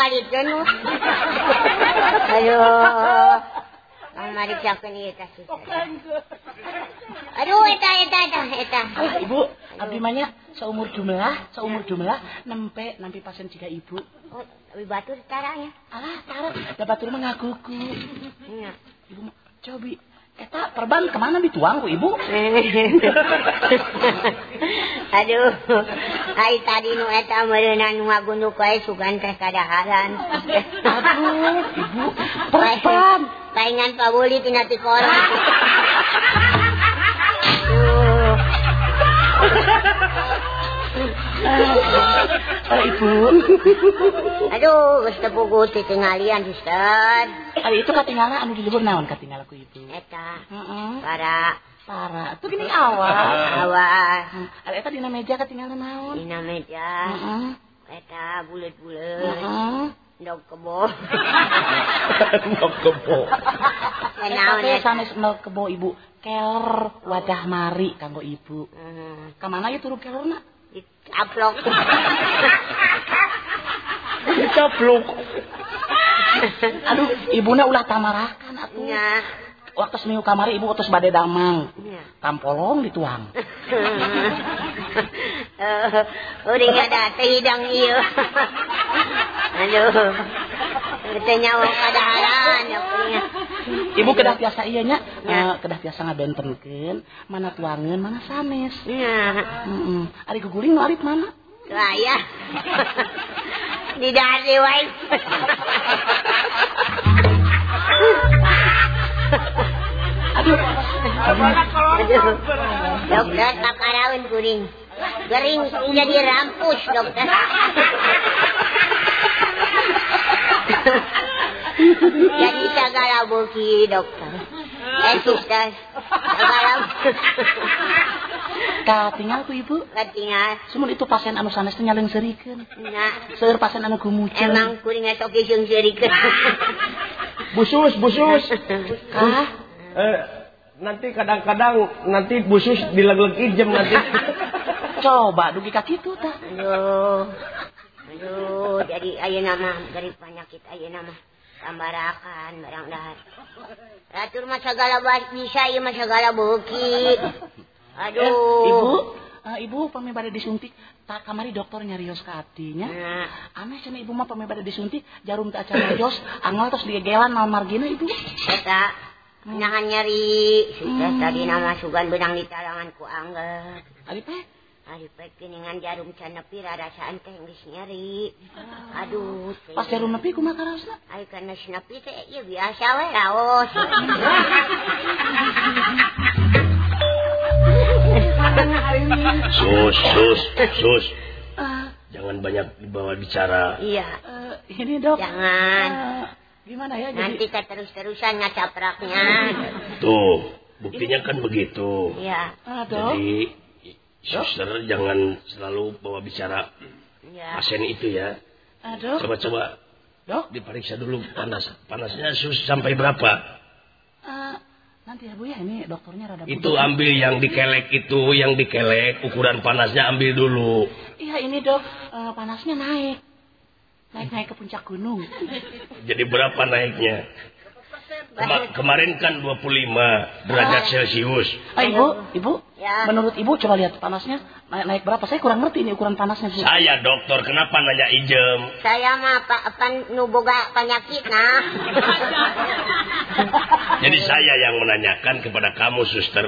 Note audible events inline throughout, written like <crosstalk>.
kali jenuh. Aduh. Ang mariksakeun ieu teh. Aduh eta eta eta eta. Ibu, abdi mah nya seumur jumlah, seumur jumlah nempe nampi pasien jika ibu. Oh, abi batur caranya. Alah, taruh, da batur mah ngagugu. Iya. Ibu cobi Eta perban ke mana dituang ku ibu? <laughs> Aduh, nu eta meureunna nu ngagunduk wae sugan teh kadaharan. Aduh, ibu, perban. Paingan. Aduh, geus teu puguh tingalian, Suster. Ari itu katinggalan anu di luhur naon katinggal ku ibu? Eta, Heeh. para Parah. Tuh gini awal. awas Ari eta dina meja katinggalan naon? dina meja. Heeh. Eta bulet-bulet. Heeh. Ndog <laughs> kebo. Mau kebo. Eta eta? sanes mel kebo ibu. Keler wadah mari kanggo ibu. Hmm, Kamana ya turu kelerna? Dicaplok. <laughs> Dicapluk. Aduh, ibuna ulah tamarakan atuh. Nya. Waktu seminggu kamari ibu utus bade damang. Tampolong dituang. <laughs> Eh, Uring ada teh hidang ieu. Aduh. Teu nyawa kadaharan ya punya. Ibu kedah biasa iya nya, Ya. Eh, kedah biasa ngabentenkeun, mana tuangeun, mana sanes. Nya. Heeh. Ari guguling nu arit mana? Raya. Di dari wae. Dokter takaraun kuring. Gering jadi rampus dokter. jadi segala buki dokter. Eh suster. Segala Katinggal ku ibu. Katingal. Sumun itu pasien anu sanes teh nyaleng serikeun. Nah, Seur pasien anu gumuceun. emang kuring esok iseng serikeun. Busus, busus. <laughs> Kah? Eh, nanti kadang-kadang nanti busus dileg-leg ijem nanti. <laughs> Coba dugi ka kitu tah. Aduh jadi ayeuna mah dari penyakit ayeuna mah. Tambarakan barang dahar. Ratur mah segala bisa ieu mah segala bukit. Aduh. Eh, ibu Uh, ibu pami disuntik. Tak kamari dokter nyarios katinya nah. aneh cina ibu mah pami disuntik. Jarum tak acara jos angel terus digegelan mal margina ibu. Eta, nahan nyari. Sudah tadi nama sugan benang di talangan ku angget. Ari teh, Ari pek geningan jarum can nepi rarasaan teh geus nyeri. Aduh, teh. pas jarum nepi kumaha karaosna? Ai kana nepi teh ieu biasa we raos. <laughs> Sus, sus, sus. Ah, Jangan banyak dibawa bicara. Iya, eh, ini dok. jangan. Eh, gimana ya jadi? Nanti teh terus-terusan ngacapraknya. Tuh, buktinya kan begitu. Iya, Ah. Jadi, suster jangan selalu bawa bicara iya. pasien itu ya. Dok. Coba-coba Dok, diperiksa dulu panas. Panasnya sus sampai berapa? eh, nanti ya bu ya ini dokternya rada Itu ambil yang dikelek itu, yang dikelek, ukuran panasnya ambil dulu. Iya ini dok, eh, panasnya naik. Naik-naik ke puncak gunung. <laughs> Jadi berapa naiknya? Kema- kemarin kan 25 derajat Celcius. Ah, ibu, ibu, Ya. menurut ibu coba lihat panasnya naik, naik berapa? Saya kurang ngerti ini ukuran panasnya. Bu. Saya dokter, kenapa nanya ijem? Saya mah pa, pan nu boga penyakit nah. <laughs> Jadi saya yang menanyakan kepada kamu, suster.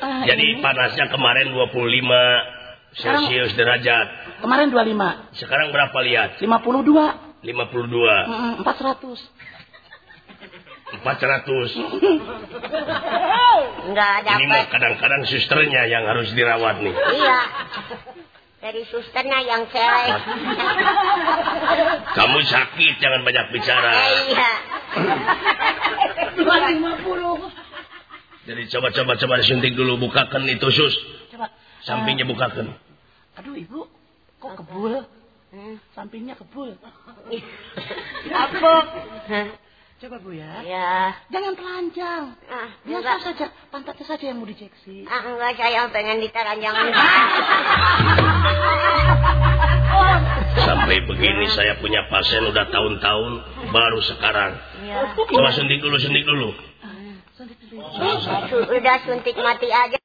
Ah, Jadi ini. panasnya kemarin 25 Celcius derajat. Kemarin 25, Sekarang berapa lihat? 52, 52, mm, 400. 400. Enggak Ini mah dapat. kadang-kadang susternya yang harus dirawat nih. Iya. Dari susternya yang celek. Kamu sakit, jangan banyak bicara. Eh, iya. <laughs> Jadi coba-coba coba disuntik dulu, bukakan itu sus. Sampingnya bukakan. Aduh ibu, kok kebul? Hmm. Sampingnya kebul. <laughs> Apa? Coba bu ya. Ya. Jangan telanjang. Ah, Biasa enggak. saja, pantatnya saja yang mau diceksi. Ah, enggak saya pengen ditaranjangan. <laughs> Sampai begini saya punya pasien udah tahun-tahun, baru sekarang. Ya. Coba suntik dulu, suntik dulu. Su- Udah suntik mati aja.